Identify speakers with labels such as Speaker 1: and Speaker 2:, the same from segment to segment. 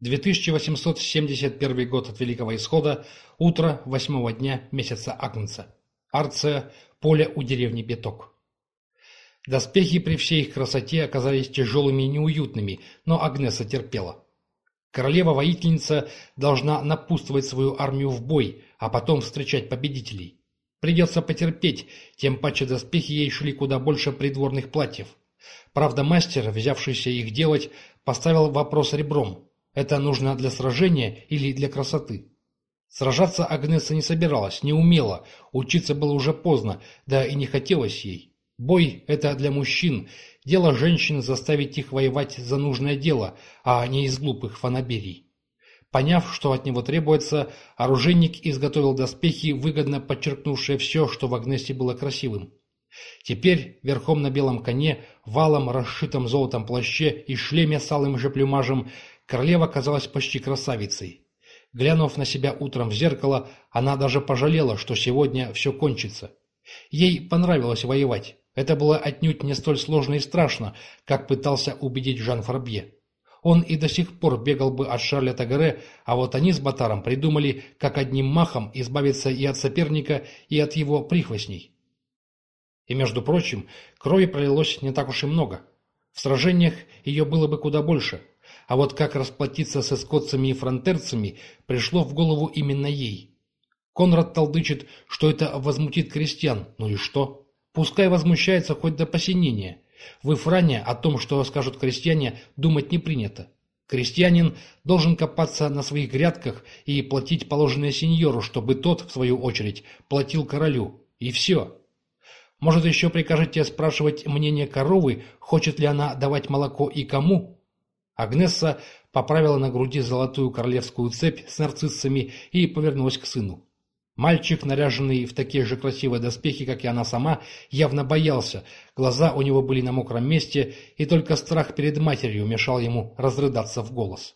Speaker 1: 2871 год от Великого Исхода, утро восьмого дня месяца Агнца. Арция, поле у деревни Беток. Доспехи при всей их красоте оказались тяжелыми и неуютными, но Агнеса терпела. Королева-воительница должна напутствовать свою армию в бой, а потом встречать победителей. Придется потерпеть, тем паче доспехи ей шли куда больше придворных платьев. Правда, мастер, взявшийся их делать, поставил вопрос ребром. Это нужно для сражения или для красоты? Сражаться Агнеса не собиралась, не умела, учиться было уже поздно, да и не хотелось ей. Бой – это для мужчин, дело женщин заставить их воевать за нужное дело, а не из глупых фанаберий. Поняв, что от него требуется, оружейник изготовил доспехи, выгодно подчеркнувшие все, что в Агнесе было красивым. Теперь, верхом на белом коне, валом, расшитом золотом плаще и шлеме с алым же плюмажем, Королева казалась почти красавицей. Глянув на себя утром в зеркало, она даже пожалела, что сегодня все кончится. Ей понравилось воевать. Это было отнюдь не столь сложно и страшно, как пытался убедить Жан Фарбье. Он и до сих пор бегал бы от Шарля Тагаре, а вот они с Батаром придумали, как одним махом избавиться и от соперника, и от его прихвостней. И, между прочим, крови пролилось не так уж и много. В сражениях ее было бы куда больше – а вот как расплатиться с эскотцами и фронтерцами пришло в голову именно ей. Конрад толдычит, что это возмутит крестьян. Ну и что? Пускай возмущается хоть до посинения. В Ифране о том, что скажут крестьяне, думать не принято. Крестьянин должен копаться на своих грядках и платить положенное сеньору, чтобы тот, в свою очередь, платил королю. И все. Может, еще прикажете спрашивать мнение коровы, хочет ли она давать молоко и кому? Агнесса поправила на груди золотую королевскую цепь с нарциссами и повернулась к сыну. Мальчик, наряженный в такие же красивые доспехи, как и она сама, явно боялся, глаза у него были на мокром месте, и только страх перед матерью мешал ему разрыдаться в голос.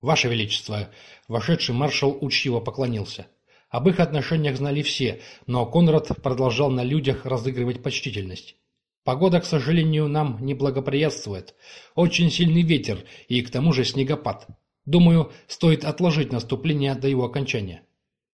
Speaker 1: «Ваше Величество!» – вошедший маршал учтиво поклонился. Об их отношениях знали все, но Конрад продолжал на людях разыгрывать почтительность. Погода, к сожалению, нам не благоприятствует. Очень сильный ветер и к тому же снегопад. Думаю, стоит отложить наступление до его окончания.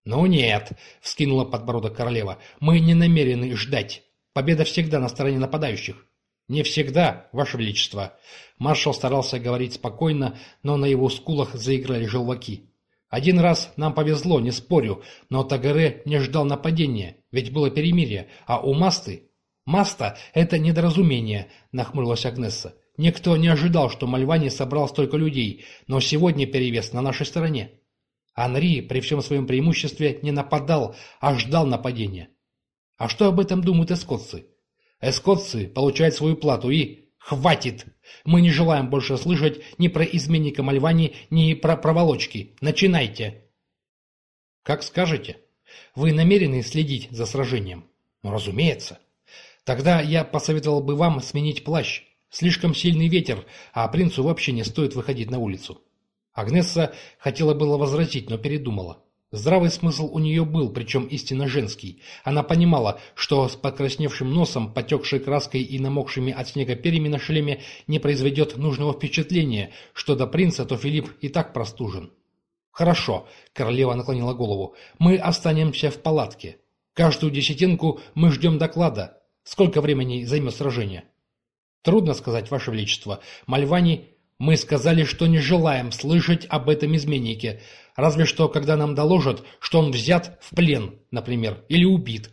Speaker 1: «Ну нет», — вскинула подбородок королева, — «мы не намерены ждать. Победа всегда на стороне нападающих». «Не всегда, Ваше Величество». Маршал старался говорить спокойно, но на его скулах заиграли желваки. «Один раз нам повезло, не спорю, но Тагаре не ждал нападения, ведь было перемирие, а у Масты «Маста — это недоразумение», — нахмурилась Агнесса. «Никто не ожидал, что Мальвани собрал столько людей, но сегодня перевес на нашей стороне». Анри при всем своем преимуществе не нападал, а ждал нападения. А что об этом думают эскотцы? Эскотцы получают свою плату и... Хватит! Мы не желаем больше слышать ни про изменника Мальвани, ни про проволочки. Начинайте! Как скажете. Вы намерены следить за сражением? Ну, разумеется. Тогда я посоветовал бы вам сменить плащ. Слишком сильный ветер, а принцу вообще не стоит выходить на улицу. Агнесса хотела было возразить, но передумала. Здравый смысл у нее был, причем истинно женский. Она понимала, что с покрасневшим носом, потекшей краской и намокшими от снега перьями на шлеме не произведет нужного впечатления, что до принца, то Филипп и так простужен. «Хорошо», — королева наклонила голову, — «мы останемся в палатке. Каждую десятинку мы ждем доклада. Сколько времени займет сражение? Трудно сказать, Ваше Величество. Мальвани, мы сказали, что не желаем слышать об этом изменнике. Разве что, когда нам доложат, что он взят в плен, например, или убит.